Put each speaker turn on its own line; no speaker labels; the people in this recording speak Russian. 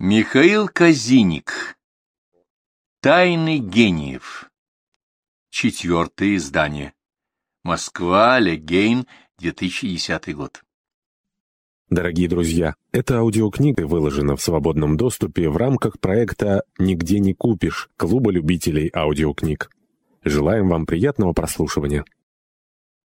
Михаил Казиник. Тайны гениев. Четвертое издание. Москва, Легейн, 2010 год.
Дорогие друзья, эта аудиокнига выложена в свободном доступе в рамках проекта «Нигде не купишь» Клуба любителей аудиокниг. Желаем вам приятного прослушивания.